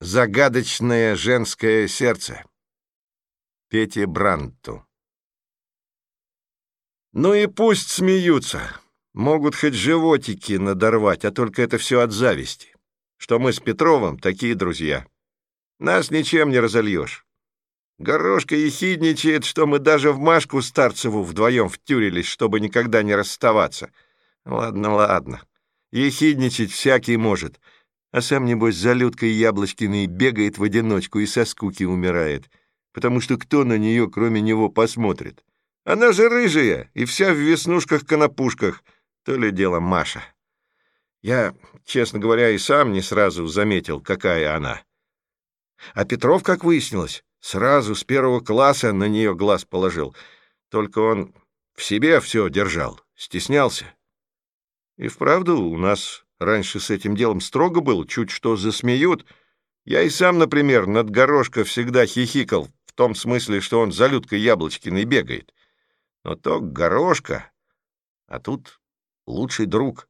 Загадочное женское сердце. Пете Бранту. Ну и пусть смеются. Могут хоть животики надорвать, а только это все от зависти. Что мы с Петровым такие друзья. Нас ничем не разольешь. Горошка ехидничает, что мы даже в Машку Старцеву вдвоем втюрились, чтобы никогда не расставаться. Ладно, ладно. Ехидничать всякий может — а сам, небось, за Людкой Яблочкиной бегает в одиночку и со скуки умирает, потому что кто на нее, кроме него, посмотрит? Она же рыжая и вся в веснушках-конопушках, то ли дело Маша. Я, честно говоря, и сам не сразу заметил, какая она. А Петров, как выяснилось, сразу с первого класса на нее глаз положил, только он в себе все держал, стеснялся. И вправду у нас Раньше с этим делом строго было, чуть что засмеют. Я и сам, например, над горошко всегда хихикал, в том смысле, что он за Людкой Яблочкиной бегает. Но то горошка, а тут лучший друг.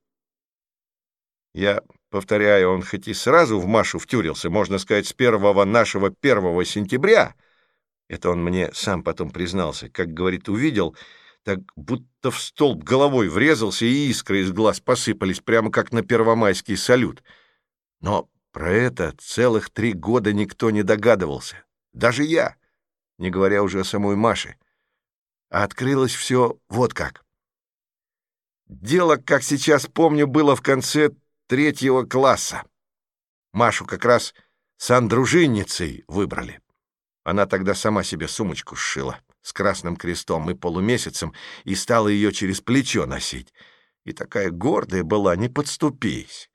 Я повторяю, он хоть и сразу в Машу втюрился, можно сказать, с первого нашего первого сентября, это он мне сам потом признался, как, говорит, увидел — так будто в столб головой врезался, и искры из глаз посыпались, прямо как на первомайский салют. Но про это целых три года никто не догадывался. Даже я, не говоря уже о самой Маше. А открылось все вот как. Дело, как сейчас помню, было в конце третьего класса. Машу как раз с андружинницей выбрали. Она тогда сама себе сумочку сшила с красным крестом и полумесяцем и стала ее через плечо носить. И такая гордая была, не подступись.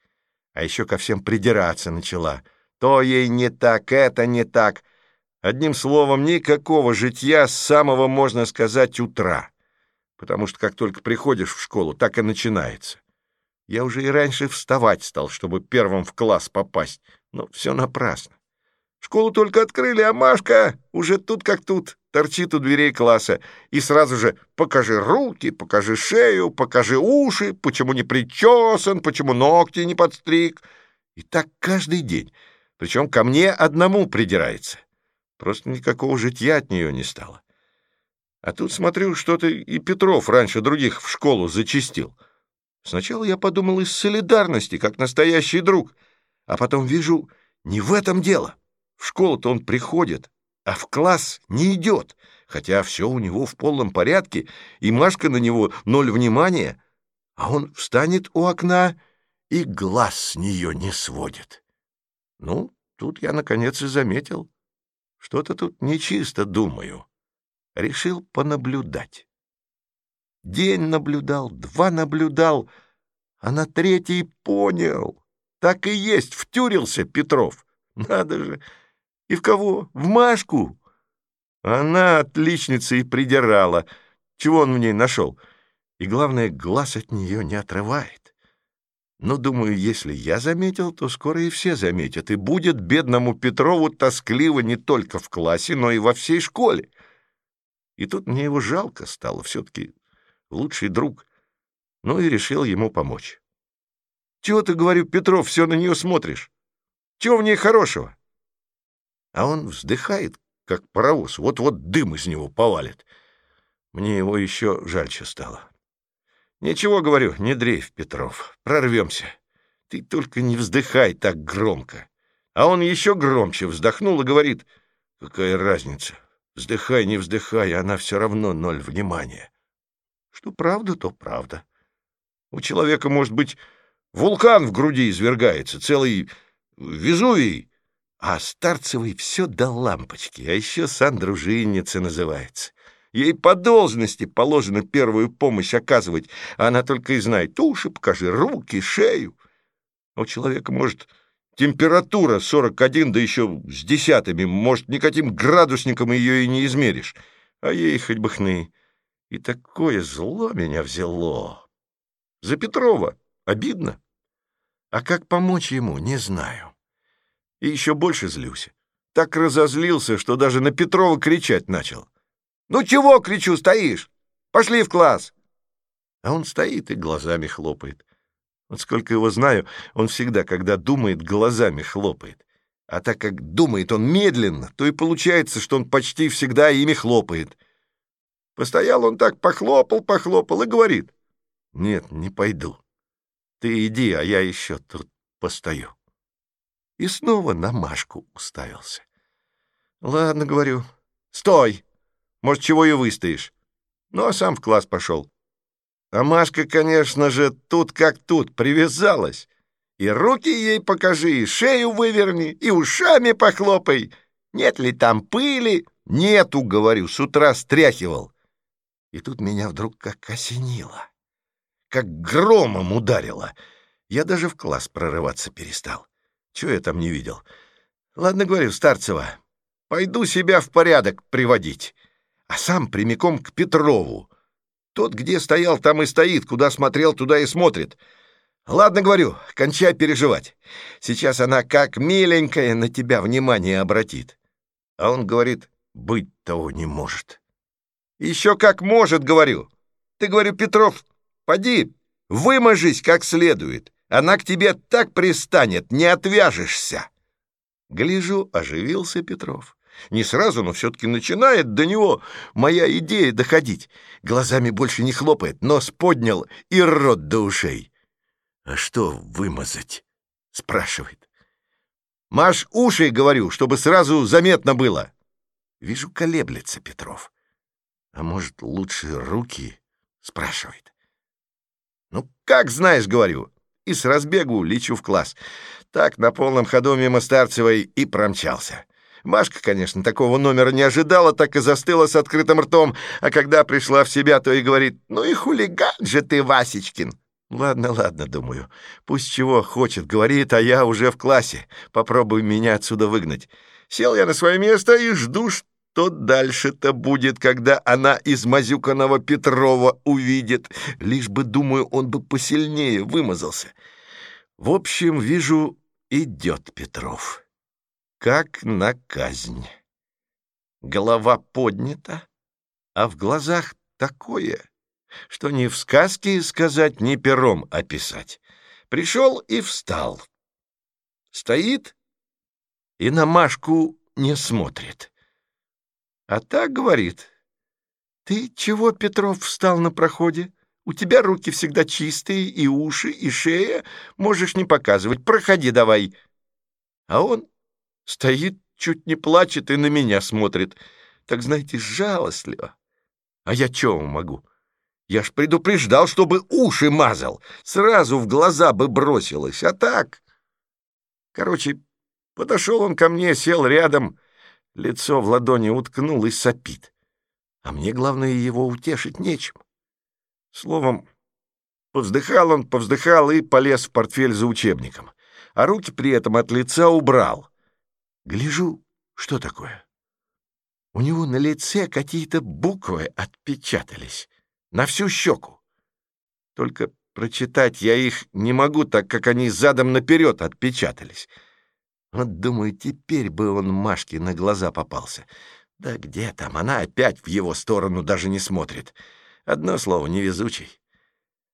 А еще ко всем придираться начала. То ей не так, это не так. Одним словом, никакого житья с самого, можно сказать, утра. Потому что как только приходишь в школу, так и начинается. Я уже и раньше вставать стал, чтобы первым в класс попасть, но все напрасно. Школу только открыли, а Машка уже тут как тут, торчит у дверей класса. И сразу же покажи руки, покажи шею, покажи уши, почему не причесан, почему ногти не подстриг. И так каждый день. Причем ко мне одному придирается. Просто никакого житья от нее не стало. А тут смотрю, что-то и Петров раньше других в школу зачистил. Сначала я подумал из солидарности, как настоящий друг, а потом вижу, не в этом дело. В школу-то он приходит, а в класс не идет, хотя все у него в полном порядке, и Машка на него ноль внимания, а он встанет у окна и глаз с нее не сводит. Ну, тут я, наконец, и заметил. Что-то тут нечисто, думаю. Решил понаблюдать. День наблюдал, два наблюдал, а на третий понял. Так и есть, втюрился Петров. Надо же, и в кого? В Машку? Она отличница и придирала. Чего он в ней нашел? И, главное, глаз от нее не отрывает. Но, думаю, если я заметил, то скоро и все заметят, и будет бедному Петрову тоскливо не только в классе, но и во всей школе. И тут мне его жалко стало, все-таки лучший друг. Ну и решил ему помочь. «Чего ты, говорю, Петров, все на нее смотришь? Чего в ней хорошего?» А он вздыхает, как паровоз, вот-вот дым из него повалит. Мне его еще жальче стало. Ничего, говорю, не дрейф, Петров, прорвемся. Ты только не вздыхай так громко. А он еще громче вздохнул и говорит, какая разница, вздыхай, не вздыхай, она все равно ноль внимания. Что правда, то правда. У человека, может быть, вулкан в груди извергается, целый Везувий, а Старцевой все до лампочки, а еще Сандружинница называется. Ей по должности положено первую помощь оказывать, а она только и знает уши, покажи руки, шею. У человека, может, температура 41, да еще с десятыми, может, никаким градусником ее и не измеришь. А ей хоть бы хны. И такое зло меня взяло. За Петрова обидно. А как помочь ему, не знаю и еще больше злюсь. Так разозлился, что даже на Петрова кричать начал. «Ну чего, кричу, стоишь? Пошли в класс!» А он стоит и глазами хлопает. Вот сколько его знаю, он всегда, когда думает, глазами хлопает. А так как думает он медленно, то и получается, что он почти всегда ими хлопает. Постоял он так, похлопал, похлопал и говорит. «Нет, не пойду. Ты иди, а я еще тут постою». И снова на Машку уставился. «Ладно, — говорю, — стой! Может, чего и выстоишь». Ну, а сам в класс пошел. А Машка, конечно же, тут как тут, привязалась. И руки ей покажи, и шею выверни, и ушами похлопай. Нет ли там пыли? Нету, говорю, с утра стряхивал. И тут меня вдруг как осенило, как громом ударило. Я даже в класс прорываться перестал. Чего я там не видел? Ладно, говорю, Старцева, пойду себя в порядок приводить а сам прямиком к Петрову. Тот, где стоял, там и стоит, куда смотрел, туда и смотрит. Ладно, говорю, кончай переживать. Сейчас она как миленькая на тебя внимание обратит. А он говорит, быть того не может. Еще как может, говорю. Ты, говорю, Петров, поди, выможись как следует. Она к тебе так пристанет, не отвяжешься. Гляжу, оживился Петров. Не сразу, но все-таки начинает до него моя идея доходить. Глазами больше не хлопает, нос поднял и рот до ушей. «А что вымазать?» — спрашивает. «Маш уши, — говорю, — чтобы сразу заметно было». Вижу, колеблется Петров. «А может, лучше руки?» — спрашивает. «Ну, как знаешь, — говорю, — и с разбегу лечу в класс. Так на полном ходу мимо Старцевой и промчался». Машка, конечно, такого номера не ожидала, так и застыла с открытым ртом, а когда пришла в себя, то и говорит, «Ну и хулиган же ты, Васечкин!» «Ладно, ладно, думаю. Пусть чего хочет, говорит, а я уже в классе. Попробуй меня отсюда выгнать». Сел я на свое место и жду, что дальше-то будет, когда она из мазюканого Петрова увидит. Лишь бы, думаю, он бы посильнее вымазался. В общем, вижу, идет Петров как на казнь. Голова поднята, а в глазах такое, что ни в сказке сказать, ни пером описать. Пришел и встал. Стоит и на Машку не смотрит. А так говорит. «Ты чего, Петров, встал на проходе? У тебя руки всегда чистые, и уши, и шея. Можешь не показывать. Проходи давай». А он Стоит, чуть не плачет и на меня смотрит. Так, знаете, жалостливо. А я чего могу? Я ж предупреждал, чтобы уши мазал. Сразу в глаза бы бросилось. А так... Короче, подошел он ко мне, сел рядом, лицо в ладони уткнул и сопит. А мне, главное, его утешить нечем. Словом, повздыхал он, повздыхал и полез в портфель за учебником. А руки при этом от лица убрал. Гляжу, что такое? У него на лице какие-то буквы отпечатались, на всю щеку. Только прочитать я их не могу, так как они задом наперед отпечатались. Вот, думаю, теперь бы он Машке на глаза попался. Да где там, она опять в его сторону даже не смотрит. Одно слово, невезучий.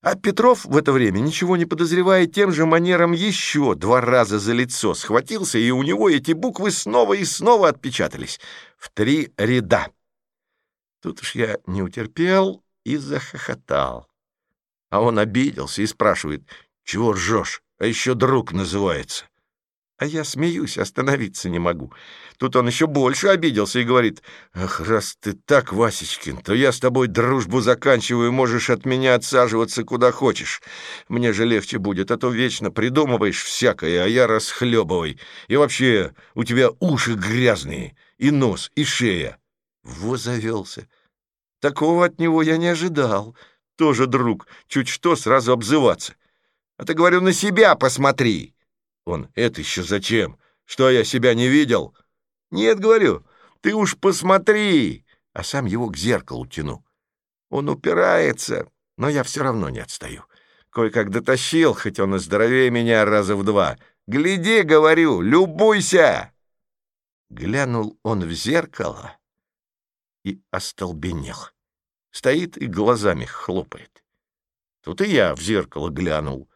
А Петров в это время, ничего не подозревая, тем же манером еще два раза за лицо схватился, и у него эти буквы снова и снова отпечатались в три ряда. Тут уж я не утерпел и захохотал. А он обиделся и спрашивает, «Чего ржешь? А еще друг называется». А я смеюсь, остановиться не могу. Тут он еще больше обиделся и говорит, «Ах, раз ты так, Васечкин, то я с тобой дружбу заканчиваю, можешь от меня отсаживаться куда хочешь. Мне же легче будет, а то вечно придумываешь всякое, а я расхлебывай. И вообще, у тебя уши грязные, и нос, и шея». Во завелся. Такого от него я не ожидал. Тоже друг, чуть что сразу обзываться. А ты, говорю, на себя посмотри. Он, это еще зачем? Что, я себя не видел? Нет, говорю, ты уж посмотри. А сам его к зеркалу тяну. Он упирается, но я все равно не отстаю. Кое-как дотащил, хоть он и здоровее меня раза в два. Гляди, говорю, любуйся. Глянул он в зеркало и остолбенел. Стоит и глазами хлопает. Тут и я в зеркало глянул.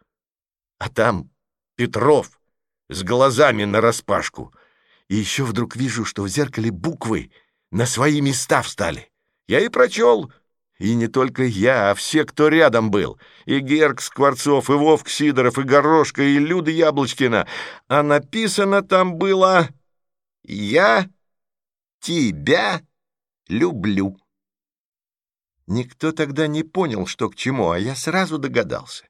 А там Петров с глазами нараспашку. И еще вдруг вижу, что в зеркале буквы на свои места встали. Я и прочел. И не только я, а все, кто рядом был. И Герк Скворцов, и Вовк Сидоров, и Горошка, и Люда Яблочкина. А написано там было «Я тебя люблю». Никто тогда не понял, что к чему, а я сразу догадался.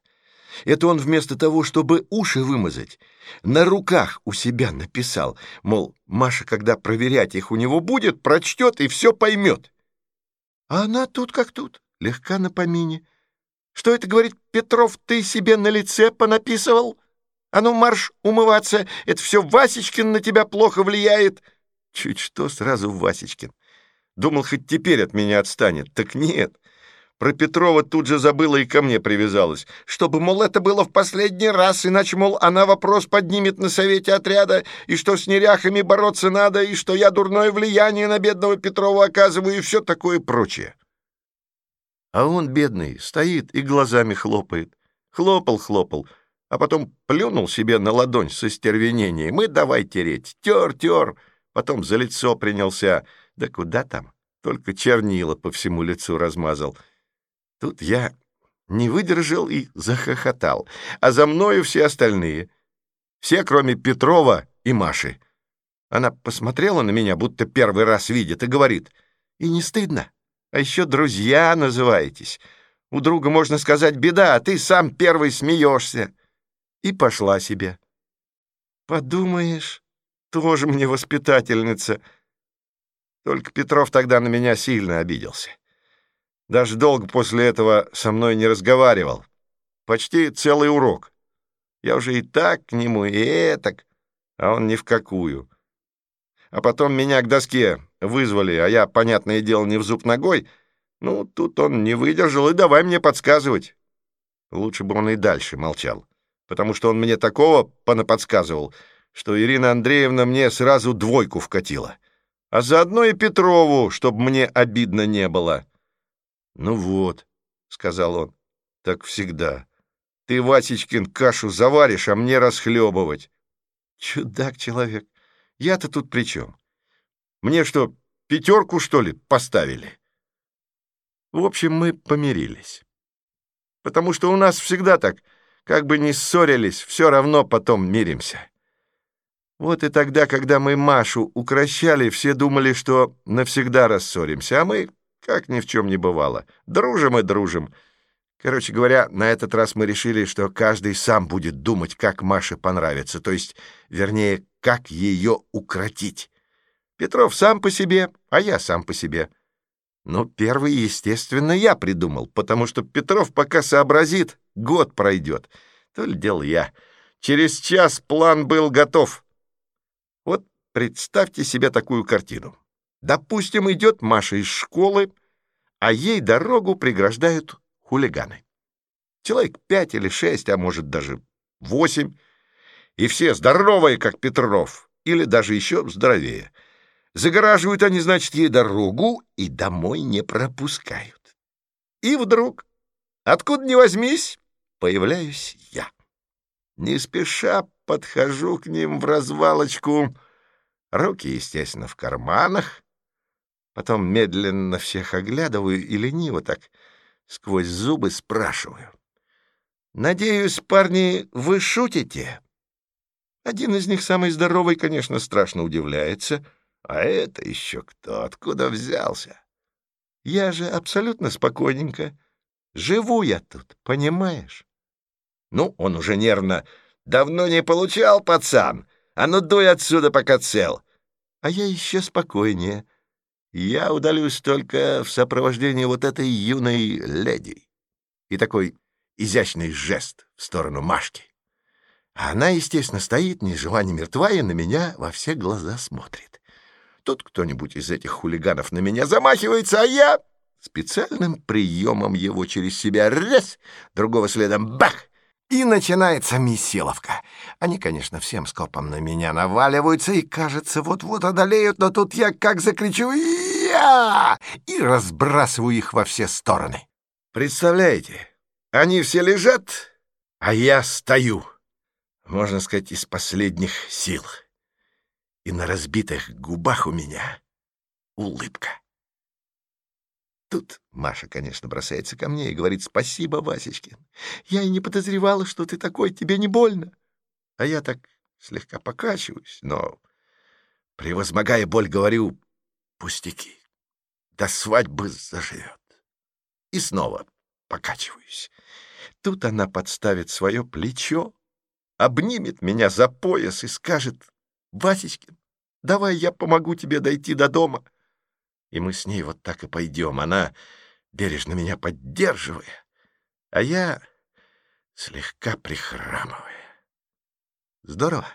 Это он вместо того, чтобы уши вымазать, на руках у себя написал, мол, Маша, когда проверять их у него будет, прочтет и все поймет. А она тут как тут, легка на помине. Что это, говорит Петров, ты себе на лице понаписывал? А ну, марш умываться, это все Васечкин на тебя плохо влияет. Чуть что, сразу Васечкин. Думал, хоть теперь от меня отстанет. Так нет. Про Петрова тут же забыла и ко мне привязалась. Чтобы, мол, это было в последний раз, иначе, мол, она вопрос поднимет на совете отряда, и что с неряхами бороться надо, и что я дурное влияние на бедного Петрова оказываю, и все такое прочее. А он, бедный, стоит и глазами хлопает. Хлопал, хлопал, а потом плюнул себе на ладонь со стервенением и давай тереть. Тер, тер. Потом за лицо принялся. Да куда там? Только чернила по всему лицу размазал. Тут я не выдержал и захохотал, а за мною все остальные. Все, кроме Петрова и Маши. Она посмотрела на меня, будто первый раз видит, и говорит, «И не стыдно? А еще друзья называетесь. У друга, можно сказать, беда, а ты сам первый смеешься». И пошла себе. «Подумаешь, тоже мне воспитательница». Только Петров тогда на меня сильно обиделся. Даже долго после этого со мной не разговаривал. Почти целый урок. Я уже и так к нему, и этак, а он ни в какую. А потом меня к доске вызвали, а я, понятное дело, не в зуб ногой. Ну, тут он не выдержал и давай мне подсказывать. Лучше бы он и дальше молчал, потому что он мне такого понаподсказывал, что Ирина Андреевна мне сразу двойку вкатила. А заодно и Петрову, чтобы мне обидно не было. «Ну вот», — сказал он, — «так всегда. Ты, Васечкин, кашу заваришь, а мне расхлебывать». «Чудак человек. Я-то тут при чем? Мне что, пятерку, что ли, поставили?» В общем, мы помирились. Потому что у нас всегда так, как бы ни ссорились, все равно потом миримся. Вот и тогда, когда мы Машу укращали, все думали, что навсегда рассоримся, а мы как ни в чем не бывало. Дружим и дружим. Короче говоря, на этот раз мы решили, что каждый сам будет думать, как Маше понравится, то есть, вернее, как ее укротить. Петров сам по себе, а я сам по себе. Но первый, естественно, я придумал, потому что Петров пока сообразит, год пройдет. То ли дело я. Через час план был готов. Вот представьте себе такую картину. Допустим, идет Маша из школы, а ей дорогу преграждают хулиганы. Человек пять или шесть, а может даже восемь, и все здоровые, как Петров, или даже еще здоровее. Загораживают они, значит, ей дорогу и домой не пропускают. И вдруг, откуда ни возьмись, появляюсь я. Не спеша подхожу к ним в развалочку, руки, естественно, в карманах, Потом медленно всех оглядываю и лениво так сквозь зубы спрашиваю. «Надеюсь, парни, вы шутите?» Один из них, самый здоровый, конечно, страшно удивляется. А это еще кто? Откуда взялся? Я же абсолютно спокойненько. Живу я тут, понимаешь? Ну, он уже нервно. Давно не получал, пацан. А ну дуй отсюда, пока цел. А я еще спокойнее. Я удалюсь только в сопровождении вот этой юной леди. И такой изящный жест в сторону Машки. она, естественно, стоит, ни жива, ни мертва, и на меня во все глаза смотрит. Тут кто-нибудь из этих хулиганов на меня замахивается, а я специальным приемом его через себя раз, другого следом бах! И начинается месиловка. Они, конечно, всем скопом на меня наваливаются и, кажется, вот-вот одолеют, но тут я как закричу «Я!» и разбрасываю их во все стороны. Представляете, они все лежат, а я стою, можно сказать, из последних сил. и на разбитых губах у меня улыбка. Тут Маша, конечно, бросается ко мне и говорит «Спасибо, Васечкин. Я и не подозревала, что ты такой, тебе не больно». А я так слегка покачиваюсь, но, превозмогая боль, говорю «Пустяки, до свадьбы заживет». И снова покачиваюсь. Тут она подставит свое плечо, обнимет меня за пояс и скажет «Васечкин, давай я помогу тебе дойти до дома». И мы с ней вот так и пойдем, она бережно меня поддерживая, а я слегка прихрамывая. Здорово.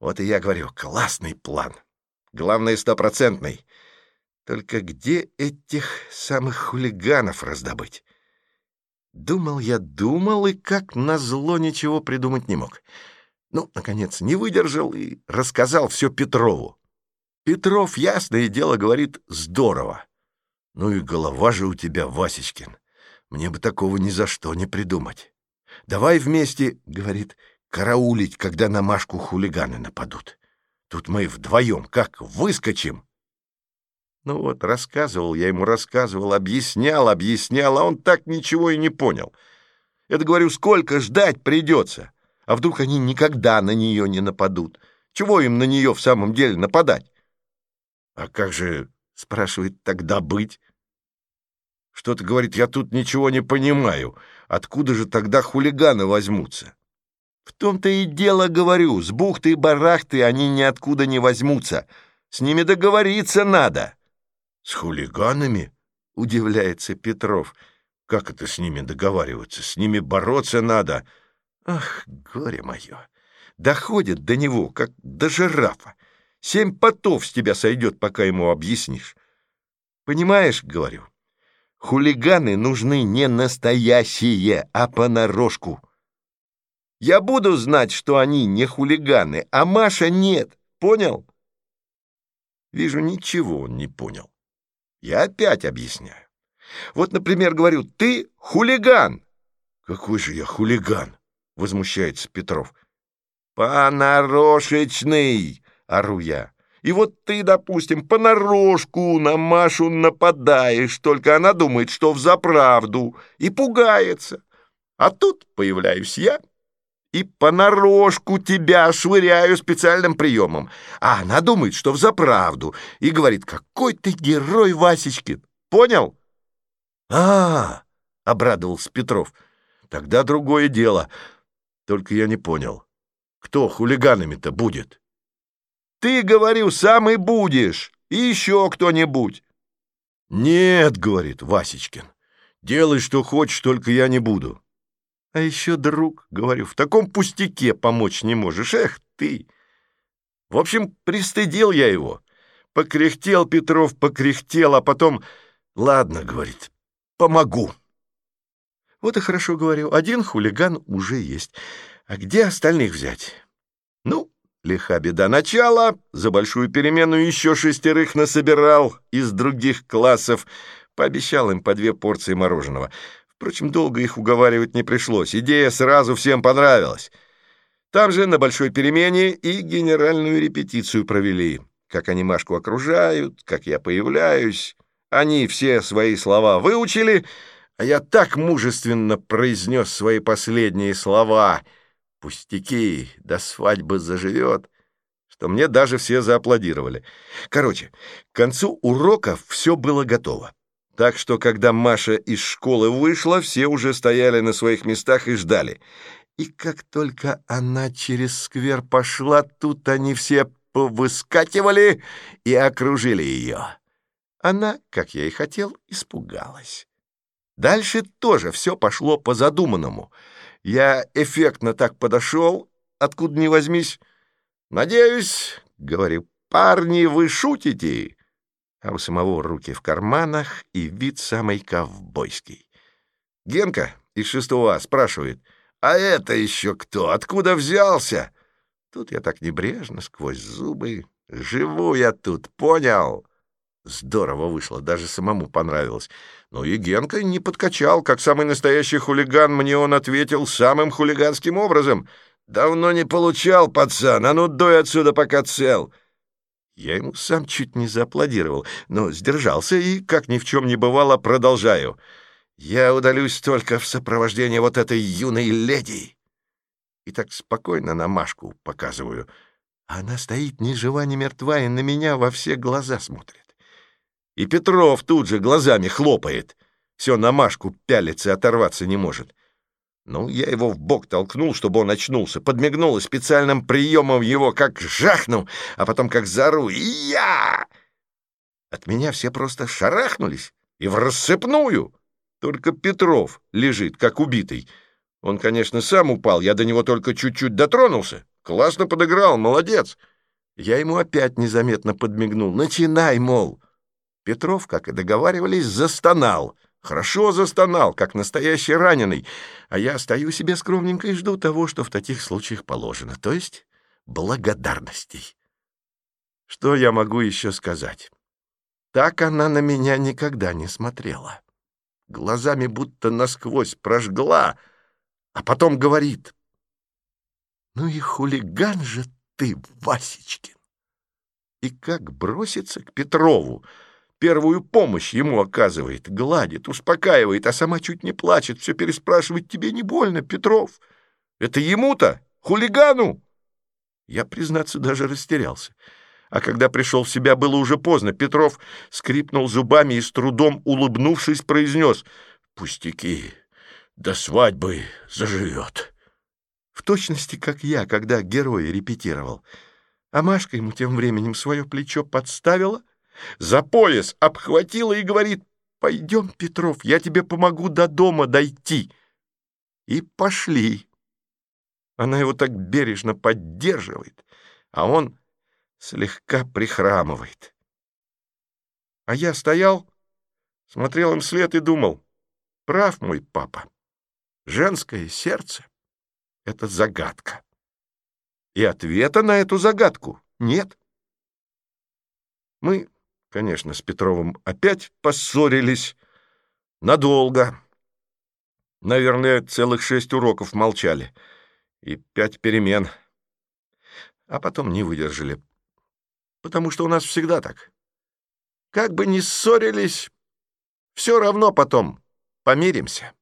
Вот и я говорю, классный план. Главное, стопроцентный. Только где этих самых хулиганов раздобыть? Думал я, думал, и как назло ничего придумать не мог. Ну, наконец, не выдержал и рассказал все Петрову. Петров, ясное дело, говорит, здорово. Ну и голова же у тебя, Васечкин. Мне бы такого ни за что не придумать. Давай вместе, говорит, караулить, когда на Машку хулиганы нападут. Тут мы вдвоем как выскочим. Ну вот, рассказывал я ему, рассказывал, объяснял, объяснял, а он так ничего и не понял. Это, говорю, сколько ждать придется? А вдруг они никогда на нее не нападут? Чего им на нее в самом деле нападать? А как же, спрашивает, тогда быть? Что-то, говорит, я тут ничего не понимаю. Откуда же тогда хулиганы возьмутся? В том-то и дело, говорю, с бухты-барахты они ниоткуда не возьмутся. С ними договориться надо. «С хулиганами?» — удивляется Петров. «Как это с ними договариваться? С ними бороться надо!» «Ах, горе мое! Доходит до него, как до жирафа. Семь потов с тебя сойдет, пока ему объяснишь. Понимаешь, — говорю, — хулиганы нужны не настоящие, а понарошку. Я буду знать, что они не хулиганы, а Маша нет. Понял?» Вижу, ничего он не понял. Я опять объясняю. Вот, например, говорю, ты хулиган. Какой же я хулиган? Возмущается Петров. Понарошечный, ору я. И вот ты, допустим, понарошку на Машу нападаешь, только она думает, что взаправду, и пугается. А тут появляюсь я и понарошку тебя швыряю специальным приемом. А она думает, что взаправду, и говорит, какой ты герой, Васечкин. Понял? а, -а, -а обрадовался Петров. Тогда другое дело. Только я не понял, кто хулиганами-то будет? Ты, говорю, сам и будешь, и еще кто-нибудь. Нет, говорит Васечкин, делай, что хочешь, только я не буду. А еще друг, говорю, в таком пустяке помочь не можешь. Эх ты! В общем, пристыдил я его. Покряхтел Петров, покряхтел, а потом... Ладно, говорит, помогу. Вот и хорошо говорю, один хулиган уже есть. А где остальных взять? Лиха беда начала, за большую перемену еще шестерых насобирал из других классов, пообещал им по две порции мороженого. Впрочем, долго их уговаривать не пришлось. Идея сразу всем понравилась. Там же на большой перемене и генеральную репетицию провели. Как они Машку окружают, как я появляюсь. Они все свои слова выучили, а я так мужественно произнес свои последние слова. Пустяки, до свадьбы заживет, что мне даже все зааплодировали. Короче, к концу уроков все было готово. Так что, когда Маша из школы вышла, все уже стояли на своих местах и ждали. И как только она через сквер пошла, тут они все повыскакивали и окружили ее. Она, как я и хотел, испугалась. Дальше тоже все пошло по задуманному. Я эффектно так подошел, откуда ни возьмись. «Надеюсь, — говорю, — парни, вы шутите?» а у самого руки в карманах и вид самый ковбойский. Генка из шестого спрашивает, «А это еще кто? Откуда взялся?» Тут я так небрежно, сквозь зубы. «Живу я тут, понял?» Здорово вышло, даже самому понравилось. Но и Генка не подкачал, как самый настоящий хулиган, мне он ответил самым хулиганским образом. Давно не получал, пацан, а ну дуй отсюда, пока цел. Я ему сам чуть не зааплодировал, но сдержался и, как ни в чем не бывало, продолжаю. Я удалюсь только в сопровождении вот этой юной леди. И так спокойно на Машку показываю. Она стоит ни жива, ни мертва и на меня во все глаза смотрит. И Петров тут же глазами хлопает. Все на Машку пялится, оторваться не может. Ну, я его в бок толкнул, чтобы он очнулся, подмигнул и специальным приемом его как жахнул, а потом как зару. И я! От меня все просто шарахнулись и в рассыпную. Только Петров лежит, как убитый. Он, конечно, сам упал, я до него только чуть-чуть дотронулся. Классно подыграл, молодец. Я ему опять незаметно подмигнул. Начинай, мол. Петров, как и договаривались, застонал — Хорошо застонал, как настоящий раненый, а я стою себе скромненько и жду того, что в таких случаях положено, то есть благодарностей. Что я могу еще сказать? Так она на меня никогда не смотрела. Глазами будто насквозь прожгла, а потом говорит. «Ну и хулиган же ты, Васечкин!» И как бросится к Петрову — первую помощь ему оказывает, гладит, успокаивает, а сама чуть не плачет, все переспрашивает, тебе не больно, Петров? Это ему-то, хулигану? Я, признаться, даже растерялся. А когда пришел в себя, было уже поздно. Петров скрипнул зубами и с трудом, улыбнувшись, произнес «Пустяки, до свадьбы заживет». В точности, как я, когда героя репетировал. А Машка ему тем временем свое плечо подставила — за пояс обхватила и говорит, «Пойдем, Петров, я тебе помогу до дома дойти». И пошли. Она его так бережно поддерживает, а он слегка прихрамывает. А я стоял, смотрел им вслед и думал, прав мой папа, женское сердце — это загадка. И ответа на эту загадку нет. Мы Конечно, с Петровым опять поссорились. Надолго. Наверное, целых шесть уроков молчали. И пять перемен. А потом не выдержали. Потому что у нас всегда так. Как бы ни ссорились, все равно потом помиримся.